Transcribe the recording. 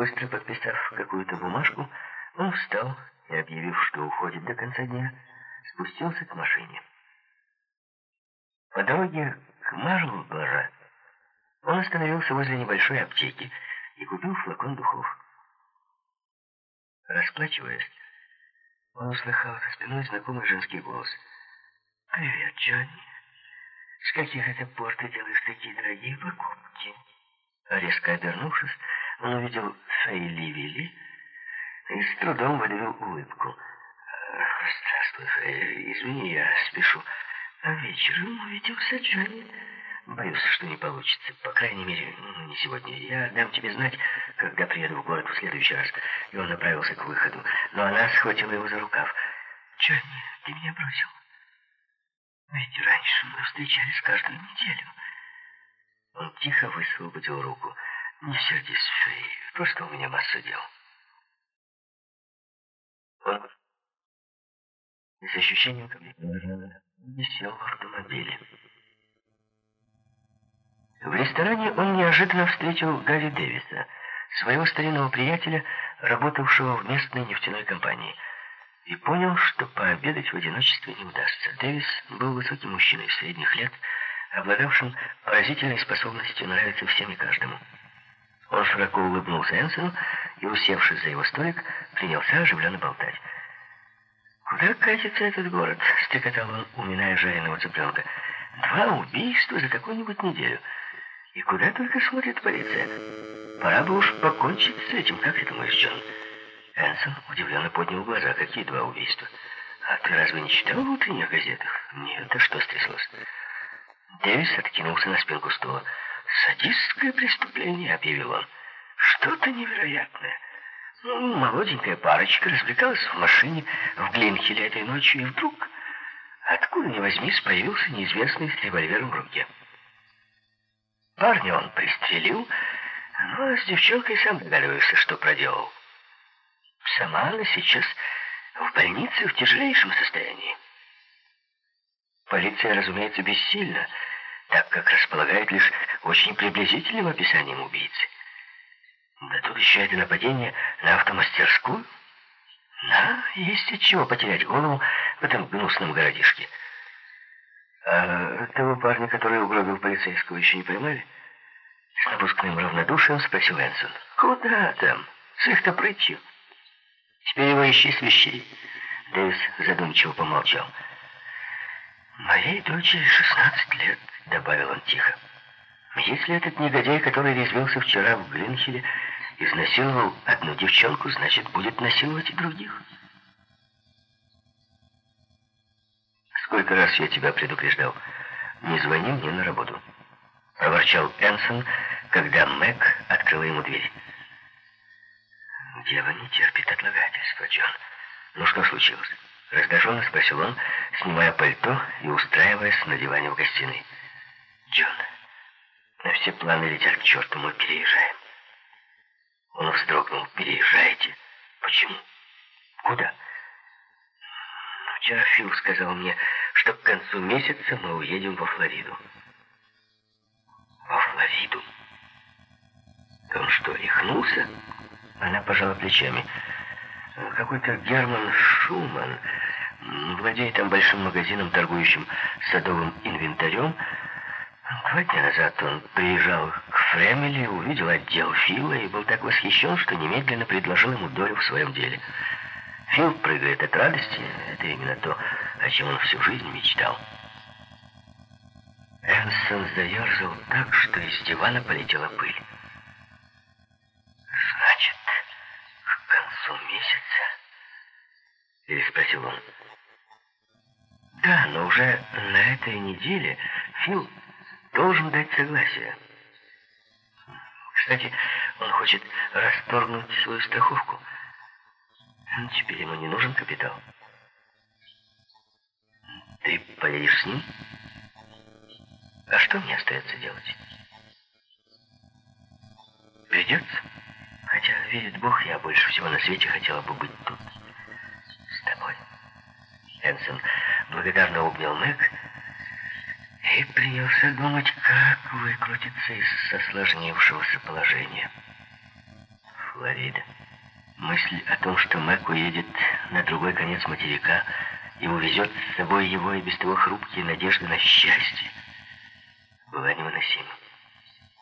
Быстро подписав какую-то бумажку, он встал и, объявив, что уходит до конца дня, спустился к машине. По дороге к Марлборо он остановился возле небольшой аптеки и купил флакон духов. Расплачиваясь, он услыхал за спиной знакомый женский голос. «Привет, Джонни. С каких это пор ты делаешь такие дорогие покупки?» Резко обернувшись, он увидел Фейли Вилли и с трудом выдавил улыбку. «Здравствуй, Фейли. Извини, я спешу. А вечером увидимся, Джонни». Боюсь, что не получится. По крайней мере, ну, не сегодня. Я дам тебе знать, когда приеду в город в следующий раз. И он направился к выходу. Но она схватила его за рукав. Джонни, ты меня бросил. Ведь раньше мы встречались каждую неделю. Он тихо высвободил руку. Не сердись, Фей. Просто у меня масса дел. Он с ощущением, как не сел в автомобиле. В ресторане он неожиданно встретил Гарри Дэвиса, своего старинного приятеля, работавшего в местной нефтяной компании, и понял, что пообедать в одиночестве не удастся. Дэвис был высоким мужчиной средних лет, обладавшим поразительной способностью нравиться всем и каждому. Он широко улыбнулся Энсону и, усевшись за его столик, принялся оживленно болтать. «Куда катится этот город?» — стрекотал он, уминая жареного цыпленка. «Два убийства за какую-нибудь неделю». И куда только смотрит полиция. Пора бы уж покончить с этим, как ты думаешь, Джон? Энсон удивленно поднял глаза. Какие два убийства? А ты разве не читал в утренних газетах? Нет, да что стряслось? Дэвис откинулся на спинку стула. «Садистское преступление», — объявил он. «Что-то невероятное. Ну, молоденькая парочка развлекалась в машине в Глинхеле этой ночью, и вдруг, откуда ни возьмись, появился неизвестный с револьвером в руке. Парня он пристрелил, но с девчонкой сам догадывается, что проделал. Сама она сейчас в больнице в тяжелейшем состоянии. Полиция, разумеется, бессильна, так как располагает лишь очень приблизительным описанием убийцы. Да тут еще это нападение на автомастерскую. Да, есть от чего потерять голову в этом гнусном городишке. А того парня, который угробил полицейского, еще не поймали? С напускным равнодушием спросил Энсон. Куда там? С их-то прытью. Теперь его ищи с вещей. Дэвис задумчиво помолчал. «Моей дочери 16 лет», — добавил он тихо. «Если этот негодяй, который резвился вчера в Глинхеле, изнасиловал одну девчонку, значит, будет насиловать и других». Сколько раз я тебя предупреждал? Не звони мне на работу. Проворчал Энсон, когда Мэг открыла ему дверь. Дело не терпит отлагательства, Джон. Ну что случилось? Раздраженно спросил он, снимая пальто и устраиваясь на диване в гостиной. Джон, на все планы летят к черту, мы переезжаем. Он вздрогнул. Переезжаете? Почему? Куда? Вчера Фил сказал мне, что к концу месяца мы уедем во Флориду. Во Флориду? Он что, рехнулся? Она пожала плечами. Какой-то Герман Шуман владеет там большим магазином, торгующим садовым инвентарем. Два дня назад он приезжал к Фрэмили, увидел отдел Фила и был так восхищен, что немедленно предложил ему долю в своем деле. Фил прыгает от радости. Это именно то, о чем он всю жизнь мечтал. Энсон заерзал так, что из дивана полетела пыль. «Значит, к концу месяца?» — переспросил он. «Да, но уже на этой неделе Фил должен дать согласие. Кстати, он хочет расторгнуть свою страховку». Ну, теперь ему не нужен капитал. Ты поедешь с ним? А что мне остается делать? Придется. Хотя, верит Бог, я больше всего на свете хотела бы быть тут. С тобой. Энсон благодарно обнял Мэг и принялся думать, как выкрутиться из осложнившегося положения. Флорида. Мысль о том, что Мэг уедет на другой конец материка и увезет с собой его и без того хрупкие надежды на счастье, была невыносима.